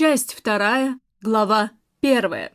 Часть вторая, глава первая.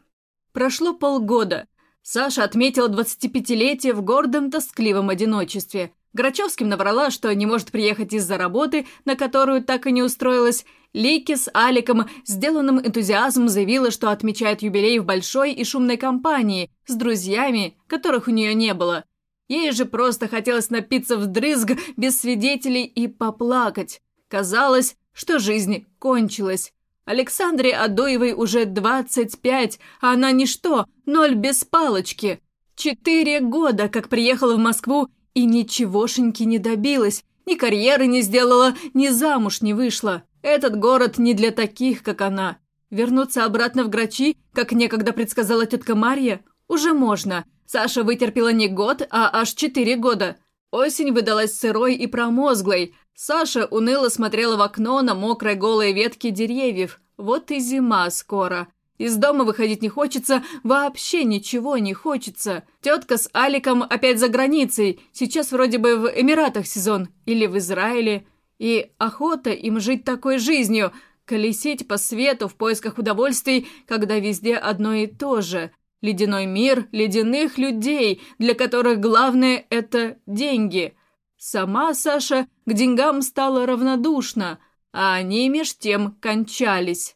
Прошло полгода. Саша отметила 25-летие в гордом тоскливом одиночестве. Грачевским наврала, что не может приехать из-за работы, на которую так и не устроилась. Лики с Аликом, сделанным энтузиазмом, заявила, что отмечает юбилей в большой и шумной компании, с друзьями, которых у нее не было. Ей же просто хотелось напиться вдрызг, без свидетелей и поплакать. Казалось, что жизнь кончилась. Александре Адоевой уже 25, а она ничто, ноль без палочки. Четыре года, как приехала в Москву, и ничегошеньки не добилась, ни карьеры не сделала, ни замуж не вышла. Этот город не для таких, как она. Вернуться обратно в Грачи, как некогда предсказала тетка Марья, уже можно. Саша вытерпела не год, а аж четыре года. Осень выдалась сырой и промозглой. Саша уныло смотрела в окно на мокрые голые ветки деревьев. Вот и зима скоро. Из дома выходить не хочется, вообще ничего не хочется. Тетка с Аликом опять за границей, сейчас вроде бы в Эмиратах сезон, или в Израиле. И охота им жить такой жизнью, колесить по свету в поисках удовольствий, когда везде одно и то же. Ледяной мир ледяных людей, для которых главное – это деньги – Сама Саша к деньгам стала равнодушна, а они меж тем кончались.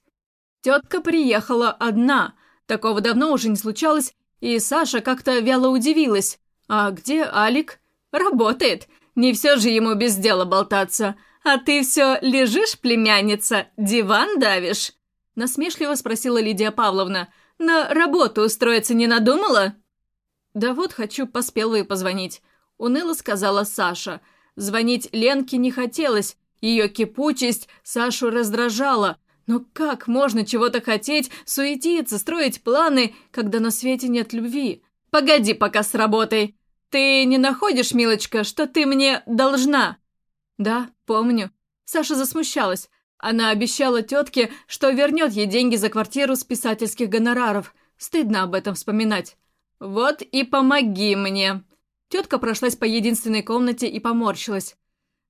Тетка приехала одна, такого давно уже не случалось, и Саша как-то вяло удивилась. «А где Алик?» «Работает. Не все же ему без дела болтаться. А ты все лежишь, племянница, диван давишь?» Насмешливо спросила Лидия Павловна. «На работу устроиться не надумала?» «Да вот хочу по спелвой позвонить уныло сказала Саша. Звонить Ленке не хотелось, ее кипучесть Сашу раздражала. Но как можно чего-то хотеть, суетиться, строить планы, когда на свете нет любви? Погоди пока с работой. Ты не находишь, милочка, что ты мне должна? Да, помню. Саша засмущалась. Она обещала тетке, что вернет ей деньги за квартиру с писательских гонораров. Стыдно об этом вспоминать. «Вот и помоги мне», Тетка прошлась по единственной комнате и поморщилась.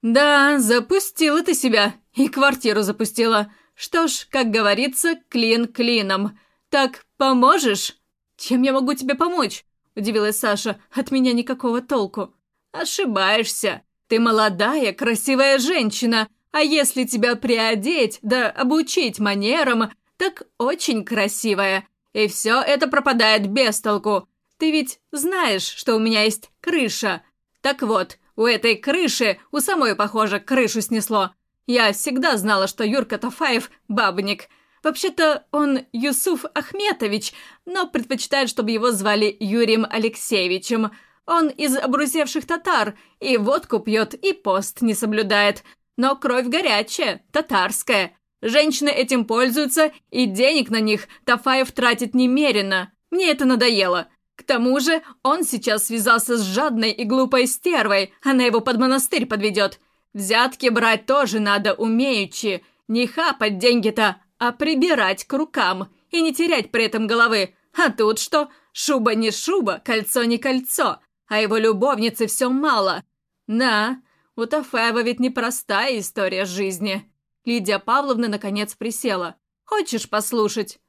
«Да, запустила ты себя. И квартиру запустила. Что ж, как говорится, клин клином. Так, поможешь?» «Чем я могу тебе помочь?» – удивилась Саша. «От меня никакого толку». «Ошибаешься. Ты молодая, красивая женщина. А если тебя приодеть, да обучить манерам, так очень красивая. И все это пропадает без толку. Ты ведь знаешь, что у меня есть крыша. Так вот, у этой крыши, у самой, похоже, крышу снесло. Я всегда знала, что Юрка Тафаев – бабник. Вообще-то он Юсуф Ахметович, но предпочитает, чтобы его звали Юрием Алексеевичем. Он из обрусевших татар, и водку пьет, и пост не соблюдает. Но кровь горячая, татарская. Женщины этим пользуются, и денег на них Тафаев тратит немерено. Мне это надоело. К тому же он сейчас связался с жадной и глупой стервой, она его под монастырь подведет. Взятки брать тоже надо умеючи, не хапать деньги-то, а прибирать к рукам и не терять при этом головы. А тут что? Шуба не шуба, кольцо не кольцо, а его любовницы все мало. Да, у Тафаева ведь непростая история жизни. Лидия Павловна наконец присела. Хочешь послушать?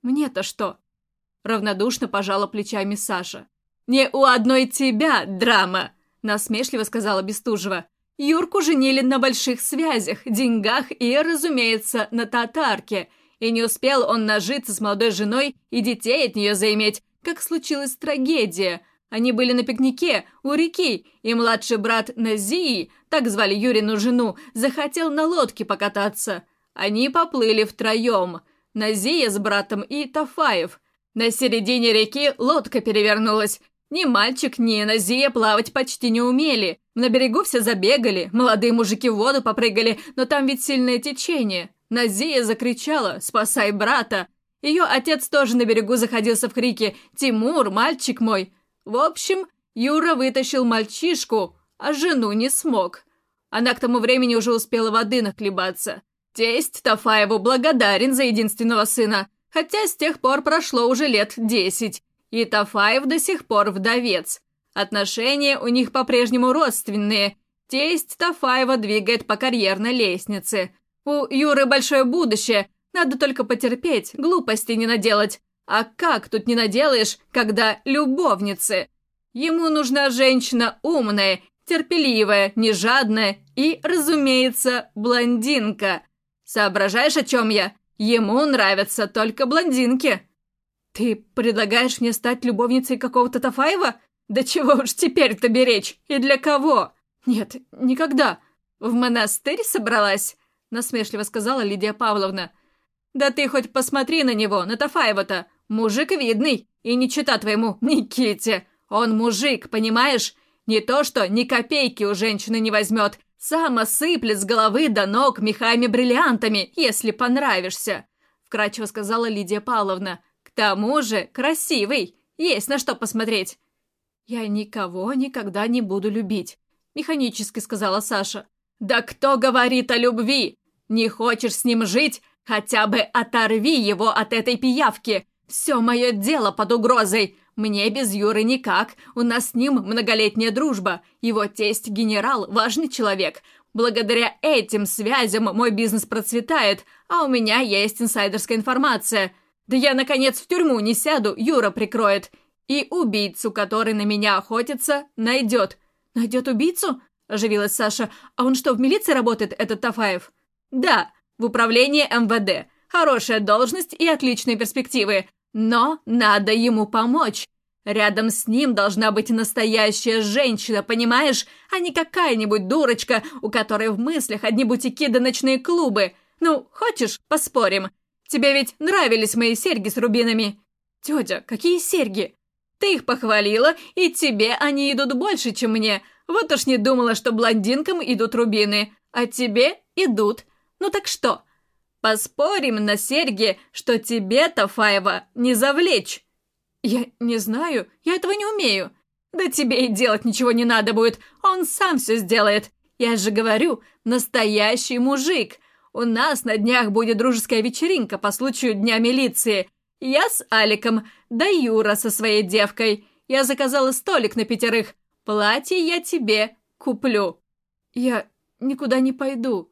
Мне-то что? Равнодушно пожала плечами Саша. «Не у одной тебя драма!» Насмешливо сказала Бестужева. Юрку женили на больших связях, деньгах и, разумеется, на татарке. И не успел он нажиться с молодой женой и детей от нее заиметь, как случилась трагедия. Они были на пикнике у реки, и младший брат Назии, так звали Юрину жену, захотел на лодке покататься. Они поплыли втроем. Назия с братом и Тафаев – на середине реки лодка перевернулась. Ни мальчик, ни Назия плавать почти не умели. На берегу все забегали, молодые мужики в воду попрыгали, но там ведь сильное течение. Назия закричала «Спасай брата!». Ее отец тоже на берегу заходился в крики «Тимур, мальчик мой!». В общем, Юра вытащил мальчишку, а жену не смог. Она к тому времени уже успела воды нахлебаться. Тесть Тафаеву благодарен за единственного сына – Хотя с тех пор прошло уже лет десять, и Тафаев до сих пор вдовец. Отношения у них по-прежнему родственные. Тесть Тафаева двигает по карьерной лестнице. У Юры большое будущее, Надо только потерпеть, глупости не наделать. А как тут не наделаешь, когда любовницы? Ему нужна женщина умная, терпеливая, нежадная и, разумеется, блондинка. Соображаешь, о чем я? Ему нравятся только блондинки. Ты предлагаешь мне стать любовницей какого-то Тафаева? Да чего уж теперь-то беречь? И для кого? Нет, никогда. В монастырь собралась? Насмешливо сказала Лидия Павловна. Да ты хоть посмотри на него, на Тафаева-то. Мужик видный, и не чита твоему Никите. Он мужик, понимаешь? Не то что ни копейки у женщины не возьмет. Сам осыплет с головы до ног мехами-бриллиантами, если понравишься. Вкратчиво сказала Лидия Павловна. К тому же красивый. Есть на что посмотреть. Я никого никогда не буду любить. Механически сказала Саша. Да кто говорит о любви? Не хочешь с ним жить? Хотя бы оторви его от этой пиявки. «Все мое дело под угрозой. Мне без Юры никак. У нас с ним многолетняя дружба. Его тесть генерал, важный человек. Благодаря этим связям мой бизнес процветает, а у меня есть инсайдерская информация. Да я, наконец, в тюрьму не сяду, Юра прикроет. И убийцу, который на меня охотится, найдет». «Найдет убийцу?» – оживилась Саша. «А он что, в милиции работает, этот Тафаев?» «Да, в управлении МВД. Хорошая должность и отличные перспективы. Но надо ему помочь. Рядом с ним должна быть настоящая женщина, понимаешь? А не какая-нибудь дурочка, у которой в мыслях одни бутики да ночные клубы. Ну, хочешь, поспорим? Тебе ведь нравились мои серьги с рубинами. Тетя, какие серьги? Ты их похвалила, и тебе они идут больше, чем мне. Вот уж не думала, что блондинкам идут рубины. А тебе идут. Ну так что, Поспорим на серьги, что тебе, Тафаева, не завлечь. Я не знаю, я этого не умею. Да тебе и делать ничего не надо будет, он сам все сделает. Я же говорю, настоящий мужик. У нас на днях будет дружеская вечеринка по случаю Дня милиции. Я с Аликом, да Юра со своей девкой. Я заказала столик на пятерых. Платье я тебе куплю. Я никуда не пойду,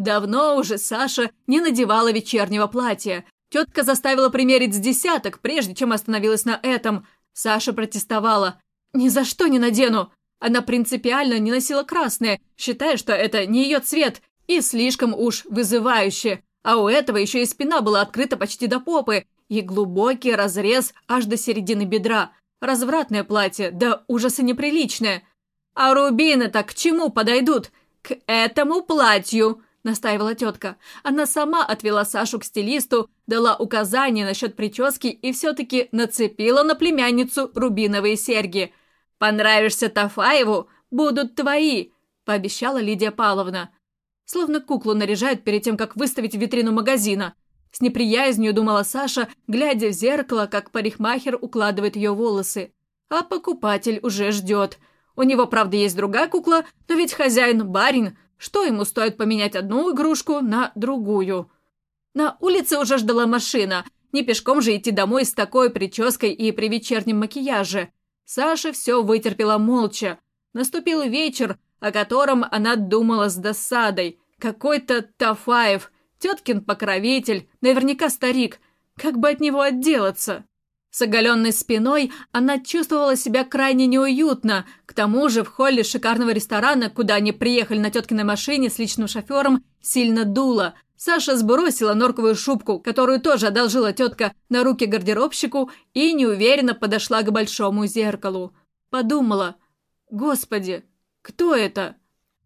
Давно уже Саша не надевала вечернего платья. Тетка заставила примерить с десяток, прежде чем остановилась на этом. Саша протестовала. «Ни за что не надену!» Она принципиально не носила красное, считая, что это не ее цвет, и слишком уж вызывающе. А у этого еще и спина была открыта почти до попы, и глубокий разрез аж до середины бедра. Развратное платье, да ужаса неприличное. А рубины-то к чему подойдут? К этому платью. – настаивала тетка. Она сама отвела Сашу к стилисту, дала указания насчет прически и все-таки нацепила на племянницу рубиновые серьги. «Понравишься Тафаеву? Будут твои!» – пообещала Лидия Павловна. Словно куклу наряжают перед тем, как выставить в витрину магазина. С неприязнью думала Саша, глядя в зеркало, как парикмахер укладывает ее волосы. А покупатель уже ждет. У него, правда, есть другая кукла, но ведь хозяин – барин, что ему стоит поменять одну игрушку на другую? На улице уже ждала машина. Не пешком же идти домой с такой прической и при вечернем макияже. Саша все вытерпела молча. Наступил вечер, о котором она думала с досадой. Какой-то Тафаев, теткин покровитель, наверняка старик. Как бы от него отделаться? С оголенной спиной она чувствовала себя крайне неуютно. К тому же в холле шикарного ресторана, куда они приехали на теткиной машине с личным шофером, сильно дуло. Саша сбросила норковую шубку, которую тоже одолжила тетка, на руки гардеробщику и неуверенно подошла к большому зеркалу. Подумала, «Господи, кто это?»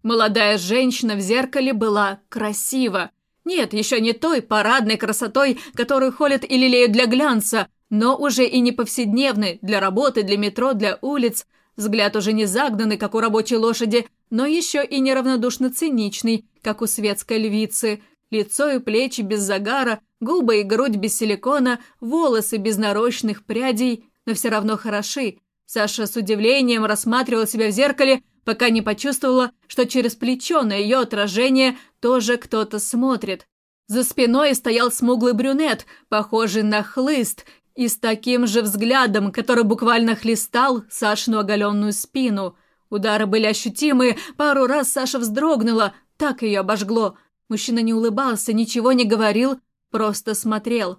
Молодая женщина в зеркале была красива. Нет, еще не той парадной красотой, которую холят и лелеют для глянца, но уже и не повседневный, для работы, для метро, для улиц. Взгляд уже не загнанный, как у рабочей лошади, но еще и неравнодушно циничный, как у светской львицы. Лицо и плечи без загара, губы и грудь без силикона, волосы без нарощенных прядей, но все равно хороши. Саша с удивлением рассматривала себя в зеркале, пока не почувствовала, что через плечо на ее отражение тоже кто-то смотрит. За спиной стоял смуглый брюнет, похожий на хлыст, и с таким же взглядом, который буквально хлестал Сашину оголенную спину. Удары были ощутимые, пару раз Саша вздрогнула, так ее обожгло. Мужчина не улыбался, ничего не говорил, просто смотрел.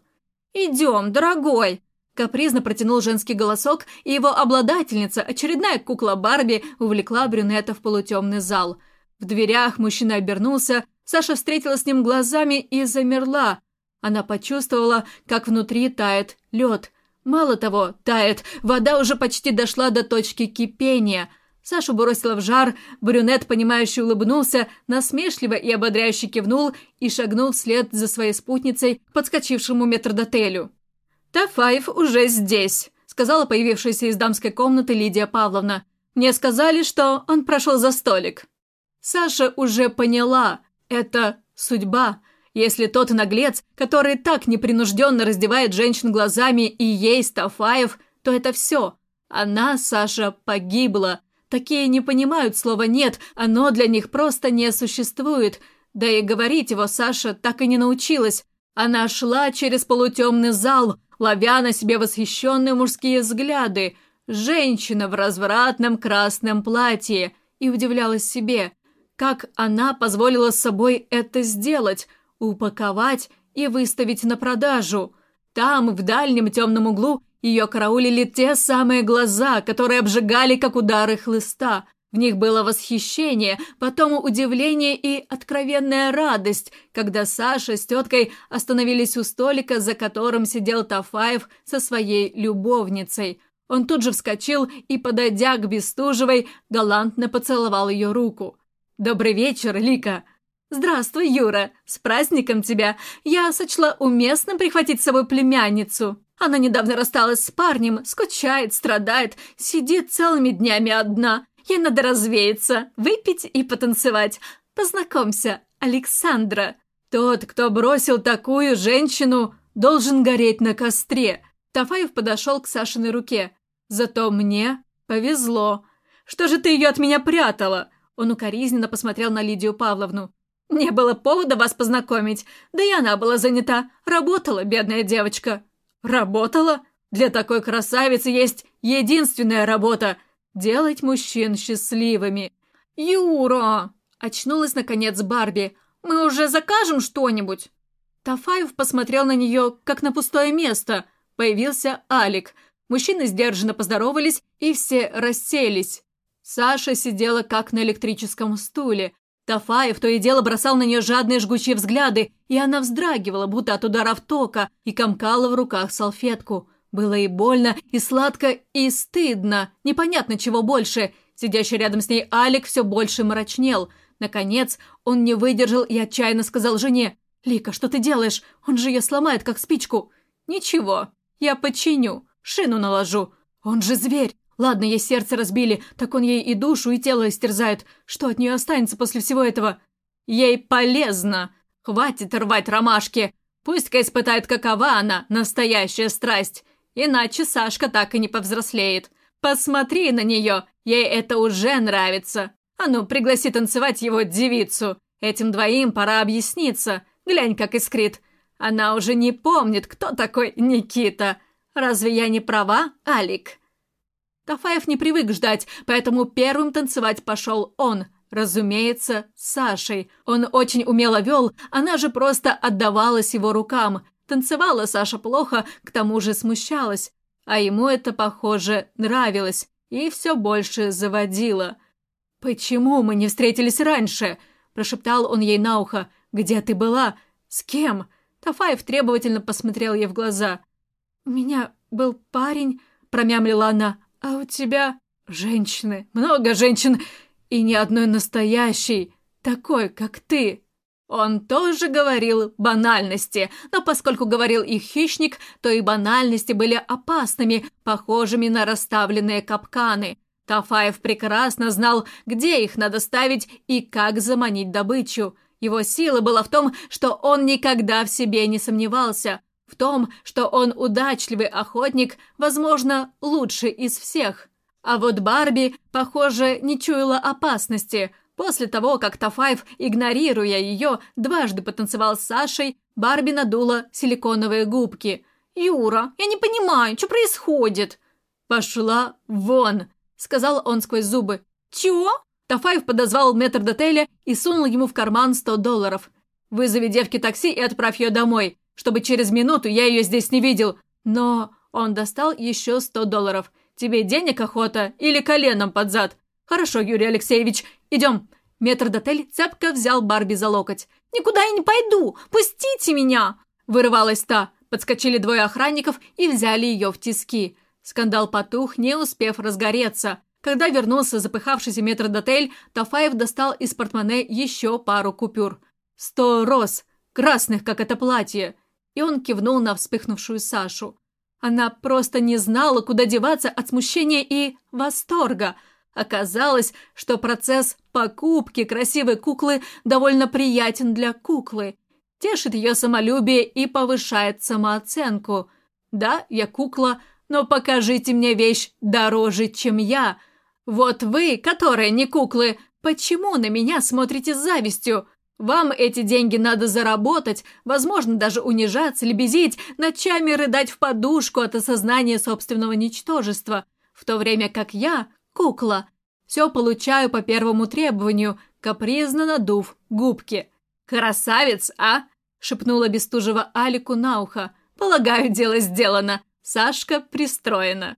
«Идем, дорогой!» Капризно протянул женский голосок, и его обладательница, очередная кукла Барби, увлекла брюнета в полутемный зал. В дверях мужчина обернулся, Саша встретила с ним глазами и замерла. Она почувствовала, как внутри тает лед. Мало того, тает, вода уже почти дошла до точки кипения. Сашу бросила в жар, брюнет, понимающе улыбнулся, насмешливо и ободряюще кивнул и шагнул вслед за своей спутницей, подскочившему метрдотелю. «Тафаев уже здесь», — сказала появившаяся из дамской комнаты Лидия Павловна. «Мне сказали, что он прошел за столик». Саша уже поняла, это судьба. Если тот наглец, который так непринужденно раздевает женщин глазами и есть Тафаев, то это все. Она, Саша, погибла. Такие не понимают слова «нет», оно для них просто не существует. Да и говорить его Саша так и не научилась. Она шла через полутемный зал, ловя на себе восхищенные мужские взгляды. Женщина в развратном красном платье. И удивлялась себе, как она позволила с собой это сделать – упаковать и выставить на продажу. Там, в дальнем темном углу, ее караулили те самые глаза, которые обжигали, как удары хлыста. В них было восхищение, потом удивление и откровенная радость, когда Саша с теткой остановились у столика, за которым сидел Тафаев со своей любовницей. Он тут же вскочил и, подойдя к Бестужевой, галантно поцеловал ее руку. «Добрый вечер, Лика!» «Здравствуй, Юра! С праздником тебя! Я сочла уместным прихватить с собой племянницу. Она недавно рассталась с парнем, скучает, страдает, сидит целыми днями одна. Ей надо развеяться, выпить и потанцевать. Познакомься, Александра. Тот, кто бросил такую женщину, должен гореть на костре». Тафаев подошел к Сашиной руке. «Зато мне повезло. Что же ты ее от меня прятала?» Он укоризненно посмотрел на Лидию Павловну. Не было повода вас познакомить, да и она была занята. Работала, бедная девочка. Работала? Для такой красавицы есть единственная работа – делать мужчин счастливыми. Юра! Очнулась, наконец, Барби. Мы уже закажем что-нибудь? Тафаев посмотрел на нее, как на пустое место. Появился Алик. Мужчины сдержанно поздоровались, и все расселись. Саша сидела как на электрическом стуле. Тафаев то и дело бросал на нее жадные жгучие взгляды, и она вздрагивала, будто от ударов тока, и комкала в руках салфетку. Было и больно, и сладко, и стыдно. Непонятно, чего больше. Сидящий рядом с ней Алик все больше мрачнел. Наконец, он не выдержал и отчаянно сказал жене. «Лика, что ты делаешь? Он же ее сломает, как спичку». «Ничего, я починю, шину наложу. Он же зверь, Ладно, ей сердце разбили, так он ей и душу, и тело истерзает. Что от нее останется после всего этого? Ей полезно. Хватит рвать ромашки. Пусть-ка испытает, какова она, настоящая страсть. Иначе Сашка так и не повзрослеет. Посмотри на нее, ей это уже нравится. А ну, пригласи танцевать его девицу. Этим двоим пора объясниться. Глянь, как искрит. Она уже не помнит, кто такой Никита. Разве я не права, Алик?» Тафаев не привык ждать, поэтому первым танцевать пошел он. Разумеется, с Сашей. Он очень умело вел, она же просто отдавалась его рукам. Танцевала Саша плохо, к тому же смущалась. А ему это, похоже, нравилось и все больше заводило. «Почему мы не встретились раньше?» – прошептал он ей на ухо. «Где ты была? С кем?» Тафаев требовательно посмотрел ей в глаза. «У меня был парень», – промямлила она. «А у тебя женщины, много женщин, и ни одной настоящей, такой, как ты». Он тоже говорил банальности, но поскольку говорил их хищник, то и банальности были опасными, похожими на расставленные капканы. Тафаев прекрасно знал, где их надо ставить и как заманить добычу. Его сила была в том, что он никогда в себе не сомневался. В том, что он удачливый охотник, возможно, лучший из всех. А вот Барби, похоже, не чуяла опасности. После того, как Тафаев, игнорируя ее, дважды потанцевал с Сашей, Барби надула силиконовые губки. «Юра, я не понимаю, что происходит?» «Пошла вон!» — сказал он сквозь зубы. «Чего?» Тафаев подозвал метрдотеля и сунул ему в карман сто долларов. Вызови девке такси и отправь ее домой, чтобы через минуту я ее здесь не видел. Но он достал еще сто долларов. Тебе денег охота или коленом под зад? Хорошо, Юрий Алексеевич, идем. Метрдотель цепко взял Барби за локоть. «Никуда я не пойду! Пустите меня!» Вырывалась та. Подскочили двое охранников и взяли ее в тиски. Скандал потух, не успев разгореться. Когда вернулся запыхавшийся метрдотель, Тафаев достал из портмоне еще пару купюр. «Сто роз! Красных, как это платье!» И он кивнул на вспыхнувшую Сашу. Она просто не знала, куда деваться от смущения и восторга. Оказалось, что процесс покупки красивой куклы довольно приятен для куклы тешит ее самолюбие и повышает самооценку. Да, я кукла, но покажите мне вещь дороже, чем я. Вот вы, которые не куклы, почему на меня смотрите с завистью? Вам эти деньги надо заработать, возможно, даже унижаться, лебезить, ночами рыдать в подушку от осознания собственного ничтожества, в то время как я, кукла, все получаю по первому требованию, капризно надув губки. «Красавец, а?» – шепнула Бестужева Алику на ухо. «Полагаю, дело сделано. Сашка пристроена».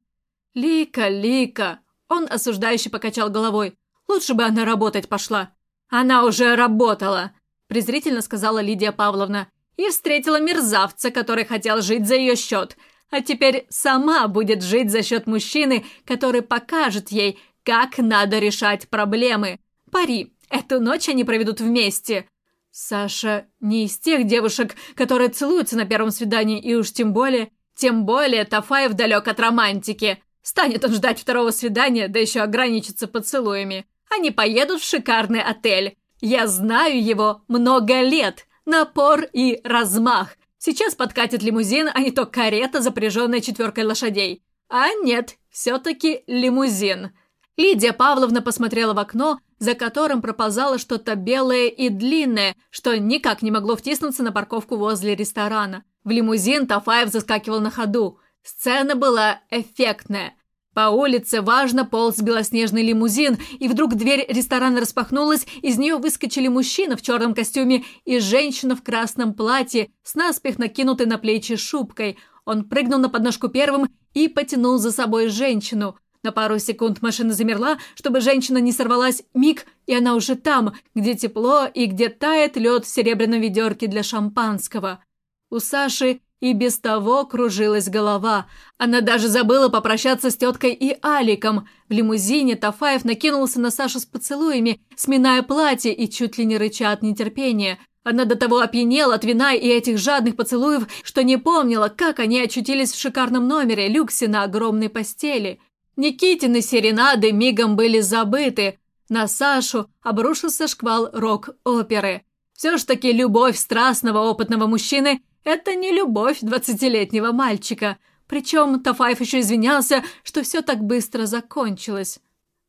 «Лика, Лика!» Он осуждающе покачал головой. «Лучше бы она работать пошла». «Она уже работала», – презрительно сказала Лидия Павловна. «И встретила мерзавца, который хотел жить за ее счет. А теперь сама будет жить за счет мужчины, который покажет ей, как надо решать проблемы. Пари, эту ночь они проведут вместе. Саша не из тех девушек, которые целуются на первом свидании, и уж тем более, тем более Тафаев далек от романтики. Станет он ждать второго свидания, да еще ограничится поцелуями. Они поедут в шикарный отель. Я знаю его много лет. Напор и размах. Сейчас подкатит лимузин, а не то карета, запряженная четверкой лошадей. А нет, все-таки лимузин. Лидия Павловна посмотрела в окно, за которым проползало что-то белое и длинное, что никак не могло втиснуться на парковку возле ресторана. В лимузин Тафаев заскакивал на ходу. Сцена была эффектная. По улице важно полз белоснежный лимузин, и вдруг дверь ресторана распахнулась, из нее выскочили мужчина в черном костюме и женщина в красном платье с наспех накинутой на плечи шубкой. Он прыгнул на подножку первым и потянул за собой женщину – на пару секунд машина замерла, чтобы женщина не сорвалась. Миг, и она уже там, где тепло и где тает лед в серебряном ведерке для шампанского. У Саши и без того кружилась голова. Она даже забыла попрощаться с теткой и Аликом. В лимузине Тафаев накинулся на Сашу с поцелуями, сминая платье и чуть ли не рыча от нетерпения. Она до того опьянела от вина и этих жадных поцелуев, что не помнила, как они очутились в шикарном номере люксе на огромной постели. Никитины серенады мигом были забыты. На Сашу обрушился шквал рок-оперы. Все ж таки любовь страстного опытного мужчины – это не любовь двадцатилетнего мальчика. Причем Тафаев еще извинялся, что все так быстро закончилось.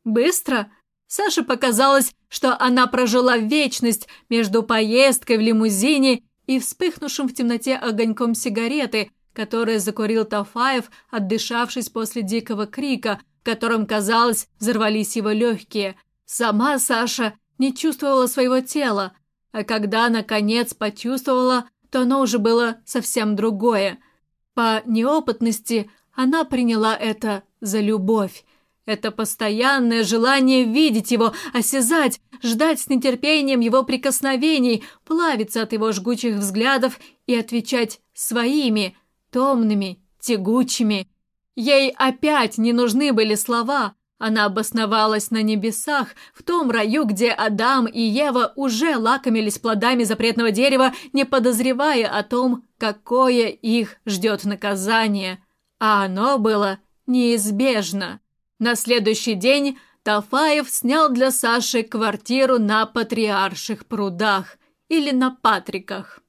Быстро? Саше показалось, что она прожила вечность между поездкой в лимузине и вспыхнувшим в темноте огоньком сигареты – которое закурил Тафаев, отдышавшись после дикого крика, которым, казалось, взорвались его легкие. Сама Саша не чувствовала своего тела, а когда, наконец, почувствовала, то оно уже было совсем другое. По неопытности она приняла это за любовь. Это постоянное желание видеть его, осязать, ждать с нетерпением его прикосновений, плавиться от его жгучих взглядов и отвечать своими – томными, тягучими. Ей опять не нужны были слова. Она обосновалась на небесах, в том раю, где Адам и Ева уже лакомились плодами запретного дерева, не подозревая о том, какое их ждет наказание. А оно было неизбежно. На следующий день Тафаев снял для Саши квартиру на Патриарших прудах или на Патриках.